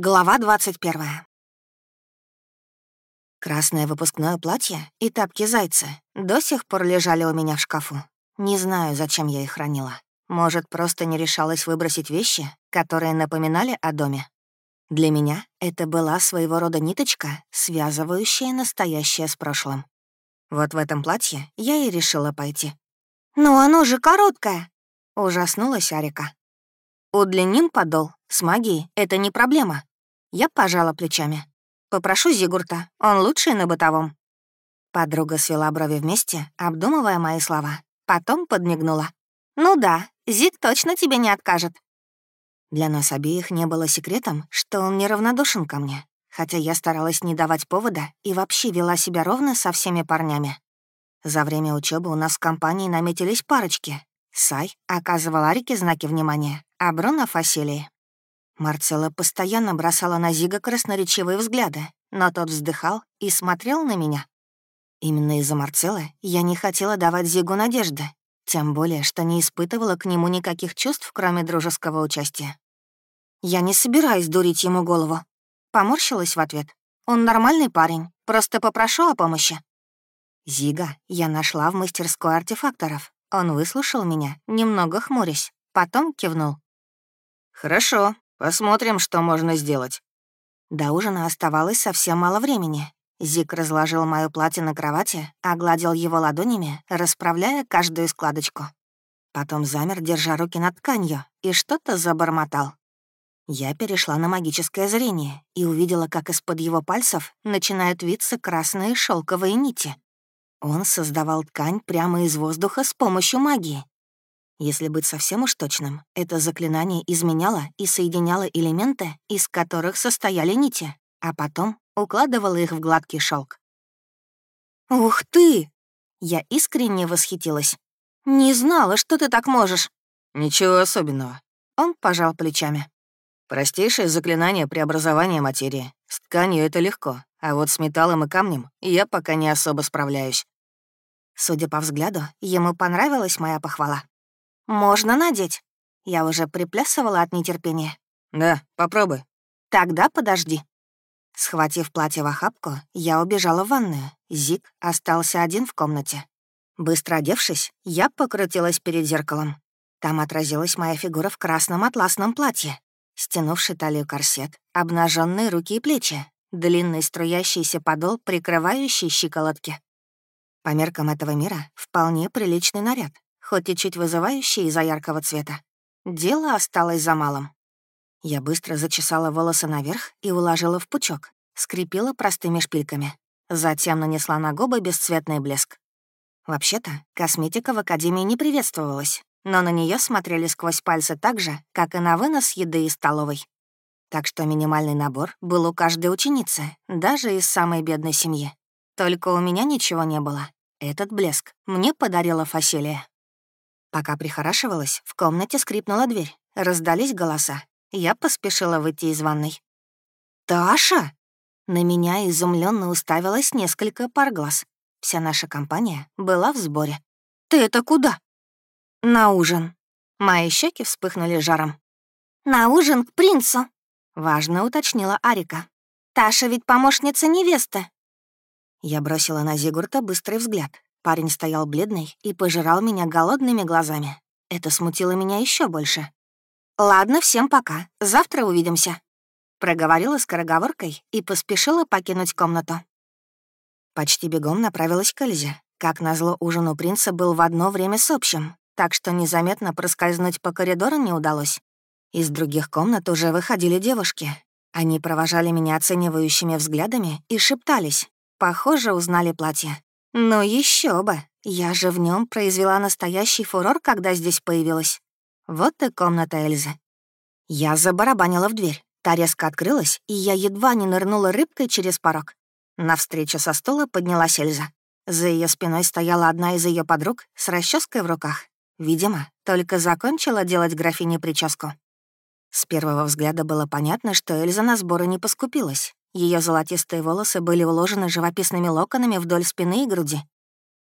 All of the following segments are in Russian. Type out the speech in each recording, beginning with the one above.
Глава 21. Красное выпускное платье и тапки зайца до сих пор лежали у меня в шкафу. Не знаю, зачем я их хранила. Может, просто не решалась выбросить вещи, которые напоминали о доме. Для меня это была своего рода ниточка, связывающая настоящее с прошлым. Вот в этом платье я и решила пойти. «Но оно же короткое!» — ужаснулась Арика. «Удлиним подол. С магией это не проблема. Я пожала плечами. «Попрошу Зигурта, он лучший на бытовом». Подруга свела брови вместе, обдумывая мои слова. Потом подмигнула. «Ну да, Зиг точно тебе не откажет». Для нас обеих не было секретом, что он неравнодушен ко мне, хотя я старалась не давать повода и вообще вела себя ровно со всеми парнями. За время учебы у нас в компании наметились парочки. Сай оказывал Арике знаки внимания, а Бруно — Фасилии. Марцелла постоянно бросала на Зига красноречивые взгляды, но тот вздыхал и смотрел на меня. Именно из-за Марцелла я не хотела давать Зигу надежды, тем более, что не испытывала к нему никаких чувств, кроме дружеского участия. Я не собираюсь дурить ему голову. Поморщилась в ответ. Он нормальный парень, просто попрошу о помощи. Зига я нашла в мастерской артефакторов. Он выслушал меня, немного хмурясь, потом кивнул. «Хорошо, Посмотрим, что можно сделать». До ужина оставалось совсем мало времени. Зик разложил моё платье на кровати, огладил его ладонями, расправляя каждую складочку. Потом замер, держа руки над тканью, и что-то забормотал. Я перешла на магическое зрение и увидела, как из-под его пальцев начинают виться красные шелковые нити. Он создавал ткань прямо из воздуха с помощью магии. Если быть совсем уж точным, это заклинание изменяло и соединяло элементы, из которых состояли нити, а потом укладывало их в гладкий шелк. «Ух ты!» Я искренне восхитилась. «Не знала, что ты так можешь». «Ничего особенного». Он пожал плечами. «Простейшее заклинание преобразования материи. С тканью это легко, а вот с металлом и камнем я пока не особо справляюсь». Судя по взгляду, ему понравилась моя похвала. «Можно надеть?» Я уже приплясывала от нетерпения. «Да, попробуй». «Тогда подожди». Схватив платье в охапку, я убежала в ванную. Зик остался один в комнате. Быстро одевшись, я покрутилась перед зеркалом. Там отразилась моя фигура в красном атласном платье, стянувший талию корсет, обнаженные руки и плечи, длинный струящийся подол, прикрывающий щиколотки. По меркам этого мира вполне приличный наряд, хоть и чуть вызывающий из-за яркого цвета. Дело осталось за малым. Я быстро зачесала волосы наверх и уложила в пучок, скрепила простыми шпильками. Затем нанесла на губы бесцветный блеск. Вообще-то, косметика в Академии не приветствовалась, но на нее смотрели сквозь пальцы так же, как и на вынос еды из столовой. Так что минимальный набор был у каждой ученицы, даже из самой бедной семьи. Только у меня ничего не было. Этот блеск мне подарила Фасилия. Пока прихорашивалась, в комнате скрипнула дверь. Раздались голоса. Я поспешила выйти из ванной. «Таша!» На меня изумленно уставилось несколько пар глаз. Вся наша компания была в сборе. «Ты это куда?» «На ужин». Мои щеки вспыхнули жаром. «На ужин к принцу», — важно уточнила Арика. «Таша ведь помощница невесты». Я бросила на Зигурта быстрый взгляд. Парень стоял бледный и пожирал меня голодными глазами. Это смутило меня еще больше. «Ладно, всем пока. Завтра увидимся», — проговорила скороговоркой и поспешила покинуть комнату. Почти бегом направилась к Эльзе. Как назло, ужин у принца был в одно время с общим, так что незаметно проскользнуть по коридору не удалось. Из других комнат уже выходили девушки. Они провожали меня оценивающими взглядами и шептались. Похоже, узнали платье. Но еще бы, я же в нем произвела настоящий фурор, когда здесь появилась. Вот и комната Эльзы. Я забарабанила в дверь. Та резко открылась, и я едва не нырнула рыбкой через порог. Навстречу со стула поднялась Эльза. За ее спиной стояла одна из ее подруг с расческой в руках. Видимо, только закончила делать графине прическу. С первого взгляда было понятно, что Эльза на сборы не поскупилась. Ее золотистые волосы были уложены живописными локонами вдоль спины и груди.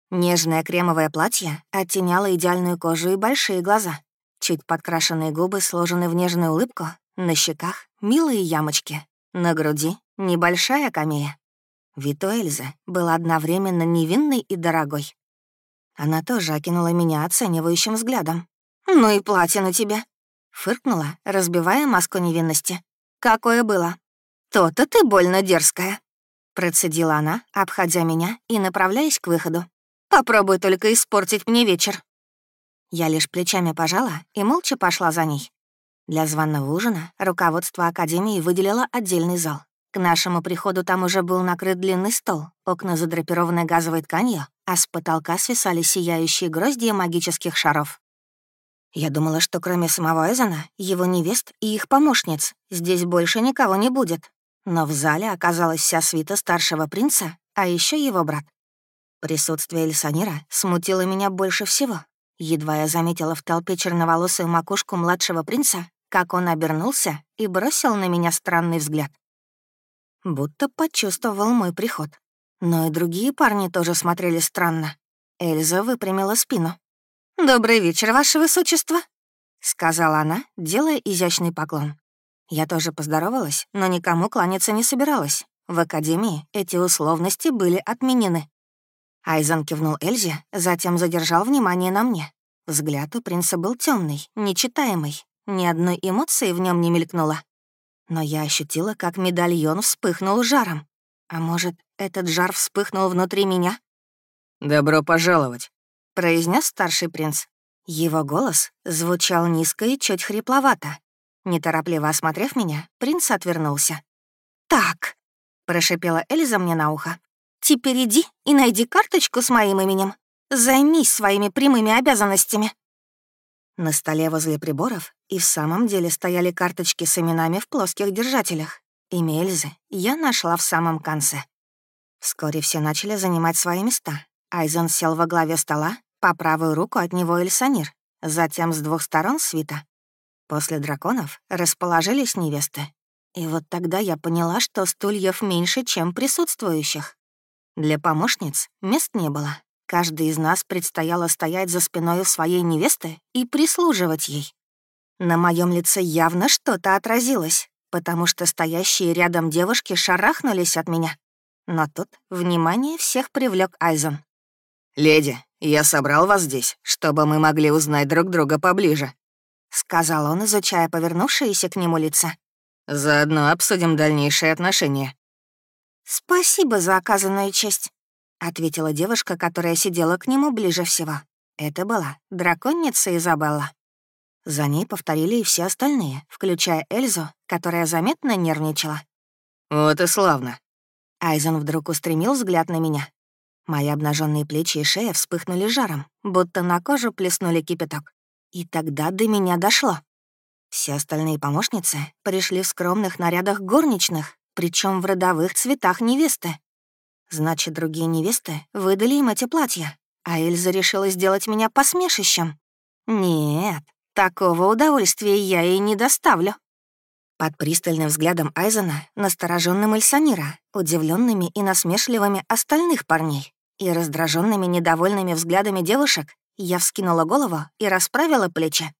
Нежное кремовое платье оттеняло идеальную кожу и большие глаза. Чуть подкрашенные губы сложены в нежную улыбку, на щеках милые ямочки. На груди — небольшая камея. Вид у Эльзы был одновременно невинный и дорогой. Она тоже окинула меня оценивающим взглядом. «Ну и платье на тебя!» — фыркнула, разбивая маску невинности. «Какое было?» «То-то ты больно дерзкая!» Процедила она, обходя меня и направляясь к выходу. «Попробуй только испортить мне вечер!» Я лишь плечами пожала и молча пошла за ней. Для званного ужина руководство Академии выделило отдельный зал. К нашему приходу там уже был накрыт длинный стол, окна задрапированы газовой тканью, а с потолка свисали сияющие гроздья магических шаров. Я думала, что кроме самого Эзена, его невест и их помощниц, здесь больше никого не будет. Но в зале оказалась вся свита старшего принца, а еще его брат. Присутствие Эльсанира смутило меня больше всего. Едва я заметила в толпе черноволосую макушку младшего принца, как он обернулся и бросил на меня странный взгляд будто почувствовал мой приход. Но и другие парни тоже смотрели странно. Эльза выпрямила спину. «Добрый вечер, Ваше Высочество», — сказала она, делая изящный поклон. Я тоже поздоровалась, но никому кланяться не собиралась. В академии эти условности были отменены. Айзен кивнул Эльзе, затем задержал внимание на мне. Взгляд у принца был темный, нечитаемый. Ни одной эмоции в нем не мелькнуло но я ощутила, как медальон вспыхнул жаром. А может, этот жар вспыхнул внутри меня? «Добро пожаловать», — произнес старший принц. Его голос звучал низко и чуть хрипловато. Неторопливо осмотрев меня, принц отвернулся. «Так», — прошипела Эльза мне на ухо, «теперь иди и найди карточку с моим именем. Займись своими прямыми обязанностями». На столе возле приборов и в самом деле стояли карточки с именами в плоских держателях. Имя Эльзы я нашла в самом конце. Вскоре все начали занимать свои места. Айзен сел во главе стола, по правую руку от него Эльсанир, затем с двух сторон свита. После драконов расположились невесты. И вот тогда я поняла, что стульев меньше, чем присутствующих. Для помощниц мест не было, Каждый из нас предстояло стоять за спиной своей невесты и прислуживать ей. На моем лице явно что-то отразилось, потому что стоящие рядом девушки шарахнулись от меня. Но тут внимание всех привлек Айзен. «Леди, я собрал вас здесь, чтобы мы могли узнать друг друга поближе», — сказал он, изучая повернувшиеся к нему лица. «Заодно обсудим дальнейшие отношения». «Спасибо за оказанную честь», — ответила девушка, которая сидела к нему ближе всего. Это была драконница Изабелла. За ней повторили и все остальные, включая Эльзу, которая заметно нервничала. «Вот и славно». Айзен вдруг устремил взгляд на меня. Мои обнаженные плечи и шея вспыхнули жаром, будто на кожу плеснули кипяток. И тогда до меня дошло. Все остальные помощницы пришли в скромных нарядах горничных, причем в родовых цветах невесты. Значит, другие невесты выдали им эти платья, а Эльза решила сделать меня посмешищем. Нет, такого удовольствия я ей не доставлю. Под пристальным взглядом Айзена, настороженным Эльсанира, удивленными и насмешливыми остальных парней и раздраженными недовольными взглядами девушек, я вскинула голову и расправила плечи.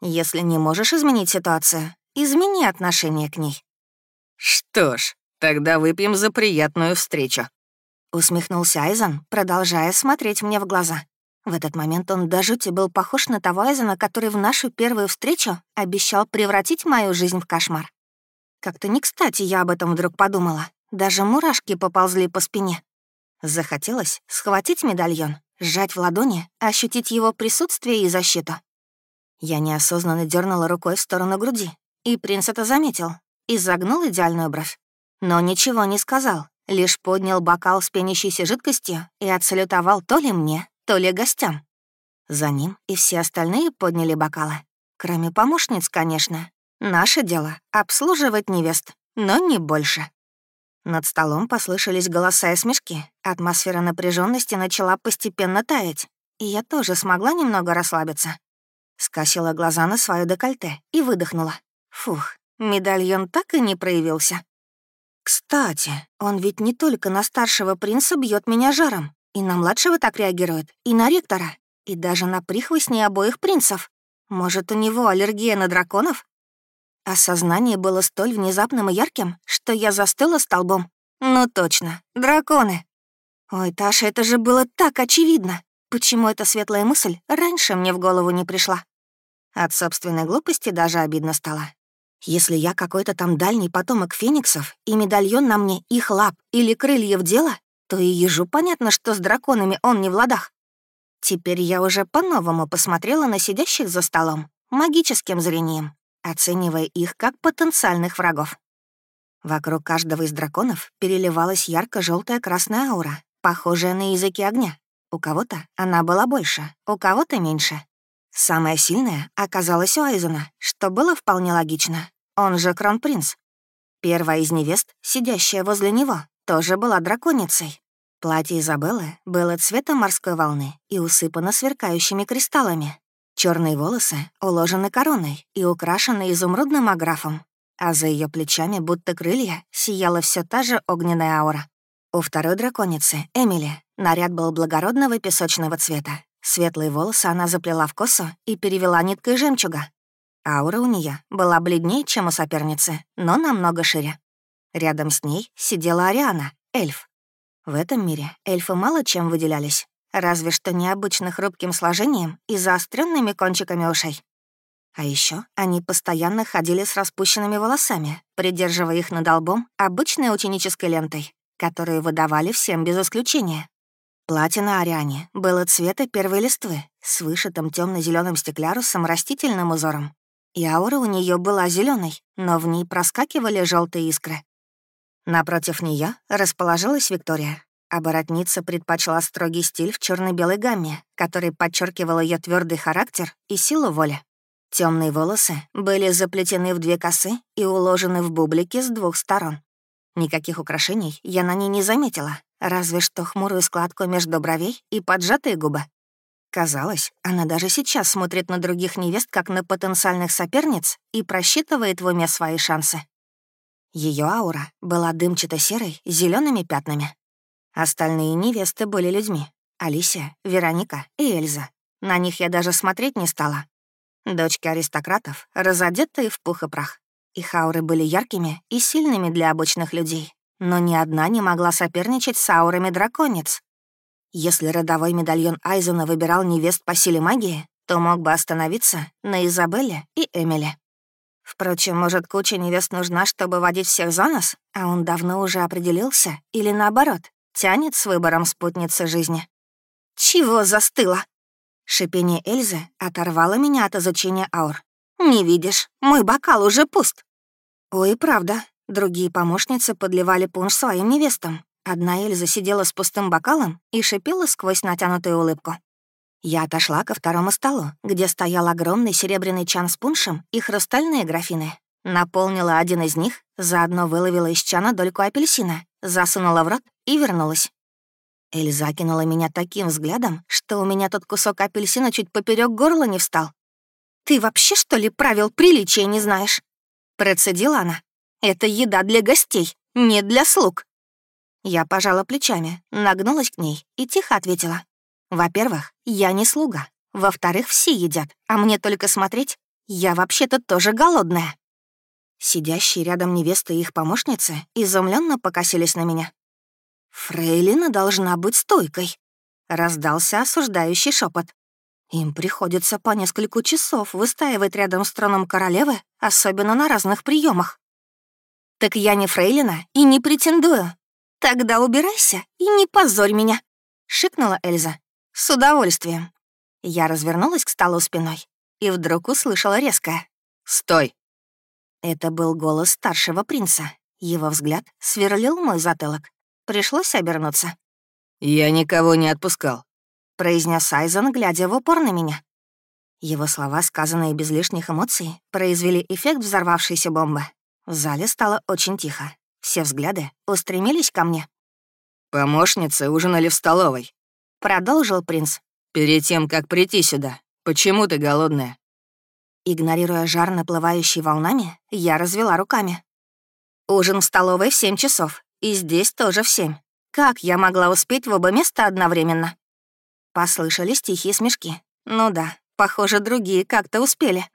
Если не можешь изменить ситуацию, измени отношение к ней. Что ж, тогда выпьем за приятную встречу. Усмехнулся Айзен, продолжая смотреть мне в глаза. В этот момент он до жути был похож на того Айзена, который в нашу первую встречу обещал превратить мою жизнь в кошмар. Как-то не кстати я об этом вдруг подумала. Даже мурашки поползли по спине. Захотелось схватить медальон, сжать в ладони, ощутить его присутствие и защиту. Я неосознанно дернула рукой в сторону груди, и принц это заметил и загнул идеальную бровь. Но ничего не сказал, лишь поднял бокал с пенящейся жидкостью и отсалютовал то ли мне, то ли гостям. За ним и все остальные подняли бокалы. Кроме помощниц, конечно. Наше дело — обслуживать невест, но не больше. Над столом послышались голоса и смешки. Атмосфера напряженности начала постепенно таять, и я тоже смогла немного расслабиться. Скосила глаза на свое декольте и выдохнула. Фух, медальон так и не проявился. Кстати, он ведь не только на старшего принца бьет меня жаром, и на младшего так реагирует, и на ректора, и даже на прихвостней обоих принцев. Может, у него аллергия на драконов? Осознание было столь внезапным и ярким, что я застыла столбом. Ну точно, драконы. Ой, Таша, это же было так очевидно. Почему эта светлая мысль раньше мне в голову не пришла? От собственной глупости даже обидно стало. Если я какой-то там дальний потомок фениксов, и медальон на мне их лап или крыльев дело, то и ежу понятно, что с драконами он не в ладах. Теперь я уже по-новому посмотрела на сидящих за столом, магическим зрением, оценивая их как потенциальных врагов. Вокруг каждого из драконов переливалась ярко желтая красная аура, похожая на языки огня. У кого-то она была больше, у кого-то меньше. Самая сильная оказалась у Айзена, что было вполне логично. Он же кронпринц. Первая из невест, сидящая возле него, тоже была драконицей. Платье Изабеллы было цвета морской волны и усыпано сверкающими кристаллами. Черные волосы уложены короной и украшены изумрудным аграфом, а за ее плечами, будто крылья, сияла все та же огненная аура. У второй драконицы, Эмили, наряд был благородного песочного цвета. Светлые волосы она заплела в косу и перевела ниткой жемчуга, Аура у нее была бледнее, чем у соперницы, но намного шире. Рядом с ней сидела Ариана, эльф. В этом мире эльфы мало чем выделялись, разве что необычно хрупким сложением и заостренными кончиками ушей. А еще они постоянно ходили с распущенными волосами, придерживая их над лбом обычной ученической лентой, которую выдавали всем без исключения. Платье на Ариане было цвета первой листвы с вышитым темно зеленым стеклярусом растительным узором и аура у нее была зеленой, но в ней проскакивали желтые искры. Напротив нее расположилась Виктория. Оборотница предпочла строгий стиль в черно белой гамме, который подчеркивал ее твердый характер и силу воли. Темные волосы были заплетены в две косы и уложены в бублики с двух сторон. Никаких украшений я на ней не заметила, разве что хмурую складку между бровей и поджатые губы. Казалось, она даже сейчас смотрит на других невест как на потенциальных соперниц и просчитывает в уме свои шансы. Ее аура была дымчато-серой зелеными пятнами. Остальные невесты были людьми. Алисия, Вероника и Эльза. На них я даже смотреть не стала. Дочки аристократов, разодетые в пух и прах. Их ауры были яркими и сильными для обычных людей. Но ни одна не могла соперничать с аурами драконец. Если родовой медальон Айзена выбирал невест по силе магии, то мог бы остановиться на Изабелле и Эмили. Впрочем, может, куча невест нужна, чтобы водить всех за нос, а он давно уже определился, или наоборот, тянет с выбором спутницы жизни. «Чего застыло?» Шипение Эльзы оторвало меня от изучения аур. «Не видишь, мой бокал уже пуст». Ой, правда, другие помощницы подливали пунш своим невестам, Одна Эльза сидела с пустым бокалом и шипела сквозь натянутую улыбку. Я отошла ко второму столу, где стоял огромный серебряный чан с пуншем и хрустальные графины. Наполнила один из них, заодно выловила из чана дольку апельсина, засунула в рот и вернулась. Эльза кинула меня таким взглядом, что у меня тот кусок апельсина чуть поперек горла не встал. «Ты вообще, что ли, правил приличия не знаешь?» Процедила она. «Это еда для гостей, не для слуг». Я пожала плечами, нагнулась к ней и тихо ответила. «Во-первых, я не слуга. Во-вторых, все едят, а мне только смотреть. Я вообще-то тоже голодная». Сидящие рядом невесты и их помощницы изумленно покосились на меня. «Фрейлина должна быть стойкой», — раздался осуждающий шепот. «Им приходится по несколько часов выстаивать рядом с троном королевы, особенно на разных приемах. «Так я не фрейлина и не претендую. «Тогда убирайся и не позорь меня», — шикнула Эльза. «С удовольствием». Я развернулась к столу спиной и вдруг услышала резкое «Стой!». Это был голос старшего принца. Его взгляд сверлил мой затылок. Пришлось обернуться. «Я никого не отпускал», — произнес Айзен, глядя в упор на меня. Его слова, сказанные без лишних эмоций, произвели эффект взорвавшейся бомбы. В зале стало очень тихо. Все взгляды устремились ко мне. «Помощницы ужинали в столовой», — продолжил принц. «Перед тем, как прийти сюда. Почему ты голодная?» Игнорируя жар, наплывающий волнами, я развела руками. «Ужин в столовой в семь часов, и здесь тоже в семь. Как я могла успеть в оба места одновременно?» Послышались тихие смешки. «Ну да, похоже, другие как-то успели».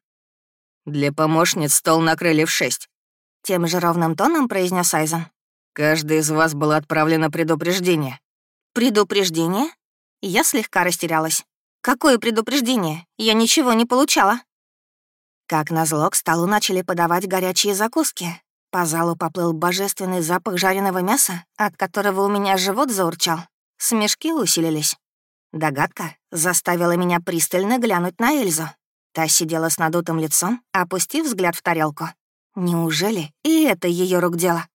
Для помощниц стол накрыли в шесть. Тем же ровным тоном произнес Айзен. Каждый из вас было отправлено предупреждение. Предупреждение? Я слегка растерялась. Какое предупреждение? Я ничего не получала. Как назло, к столу начали подавать горячие закуски. По залу поплыл божественный запах жареного мяса, от которого у меня живот заурчал. Смешки усилились. Догадка заставила меня пристально глянуть на Эльзу. Та сидела с надутым лицом, опустив взгляд в тарелку. Неужели и это ее рук дело?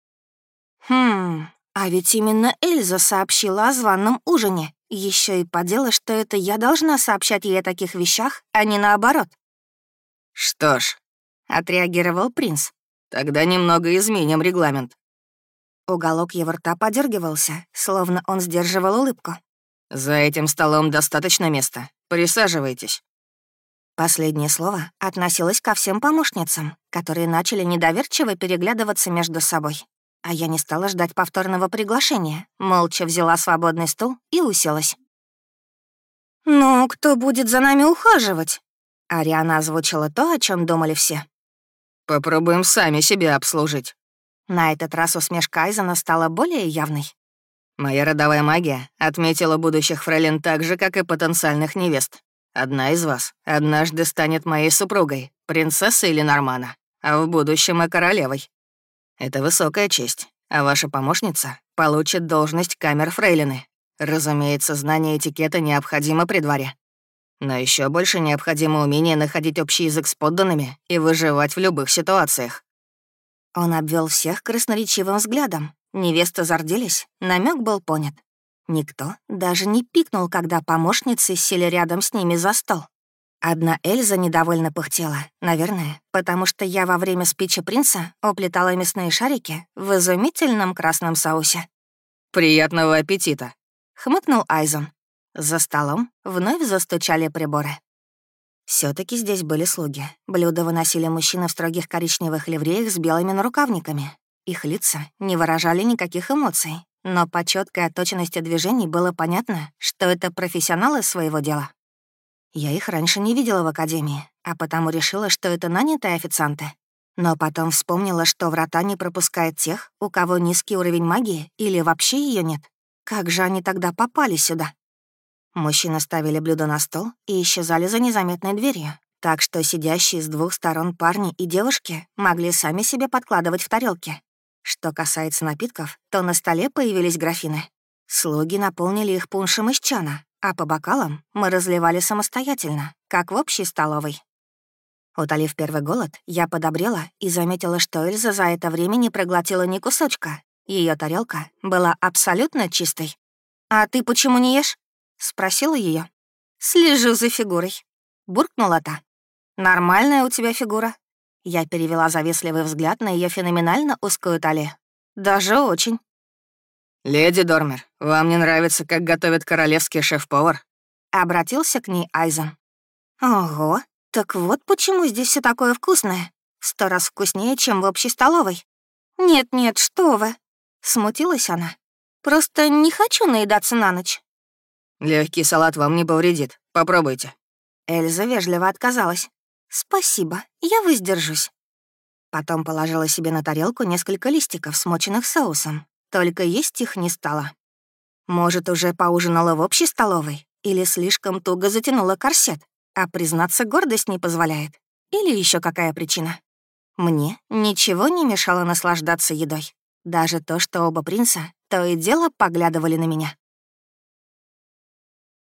Хм, а ведь именно Эльза сообщила о званном ужине. Еще и подела, что это я должна сообщать ей о таких вещах, а не наоборот. «Что ж», — отреагировал принц. «Тогда немного изменим регламент». Уголок его рта подергивался, словно он сдерживал улыбку. «За этим столом достаточно места. Присаживайтесь». Последнее слово относилось ко всем помощницам, которые начали недоверчиво переглядываться между собой. А я не стала ждать повторного приглашения, молча взяла свободный стул и уселась. «Ну, кто будет за нами ухаживать?» Ариана озвучила то, о чем думали все. «Попробуем сами себя обслужить». На этот раз усмешка Айзена стала более явной. «Моя родовая магия отметила будущих фрейлин так же, как и потенциальных невест. Одна из вас однажды станет моей супругой, принцессой или Нормана, а в будущем и королевой. Это высокая честь, а ваша помощница получит должность камер фрейлины. Разумеется, знание этикета необходимо при дворе. Но еще больше необходимо умение находить общий язык с подданными и выживать в любых ситуациях. Он обвел всех красноречивым взглядом. Невесты зарделись, намек был понят. Никто даже не пикнул, когда помощницы сели рядом с ними за стол. Одна Эльза недовольно пыхтела, наверное, потому что я во время спичи принца оплетала мясные шарики в изумительном красном соусе. «Приятного аппетита!» — хмыкнул Айзон. За столом вновь застучали приборы. все таки здесь были слуги. Блюда выносили мужчины в строгих коричневых ливреях с белыми нарукавниками. Их лица не выражали никаких эмоций, но по четкой отточенности движений было понятно, что это профессионалы своего дела. Я их раньше не видела в академии, а потому решила, что это нанятые официанты. Но потом вспомнила, что врата не пропускает тех, у кого низкий уровень магии или вообще ее нет. Как же они тогда попали сюда? Мужчины ставили блюдо на стол и исчезали за незаметной дверью, так что сидящие с двух сторон парни и девушки могли сами себе подкладывать в тарелки. Что касается напитков, то на столе появились графины. Слуги наполнили их пуншем из чана, а по бокалам мы разливали самостоятельно, как в общей столовой. Утолив первый голод, я подобрела и заметила, что Эльза за это время не проглотила ни кусочка. Ее тарелка была абсолютно чистой. «А ты почему не ешь?» — спросила ее. «Слежу за фигурой», — буркнула та. «Нормальная у тебя фигура». Я перевела завистливый взгляд на ее феноменально узкую талию. «Даже очень». «Леди Дормер, вам не нравится, как готовит королевский шеф-повар?» Обратился к ней Айзен. «Ого, так вот почему здесь все такое вкусное. Сто раз вкуснее, чем в общей столовой». «Нет-нет, что вы!» — смутилась она. «Просто не хочу наедаться на ночь. Легкий салат вам не повредит. Попробуйте». Эльза вежливо отказалась. «Спасибо, я воздержусь». Потом положила себе на тарелку несколько листиков, смоченных соусом. Только есть их не стало. Может, уже поужинала в общей столовой? Или слишком туго затянула корсет? А признаться, гордость не позволяет. Или еще какая причина? Мне ничего не мешало наслаждаться едой. Даже то, что оба принца то и дело поглядывали на меня.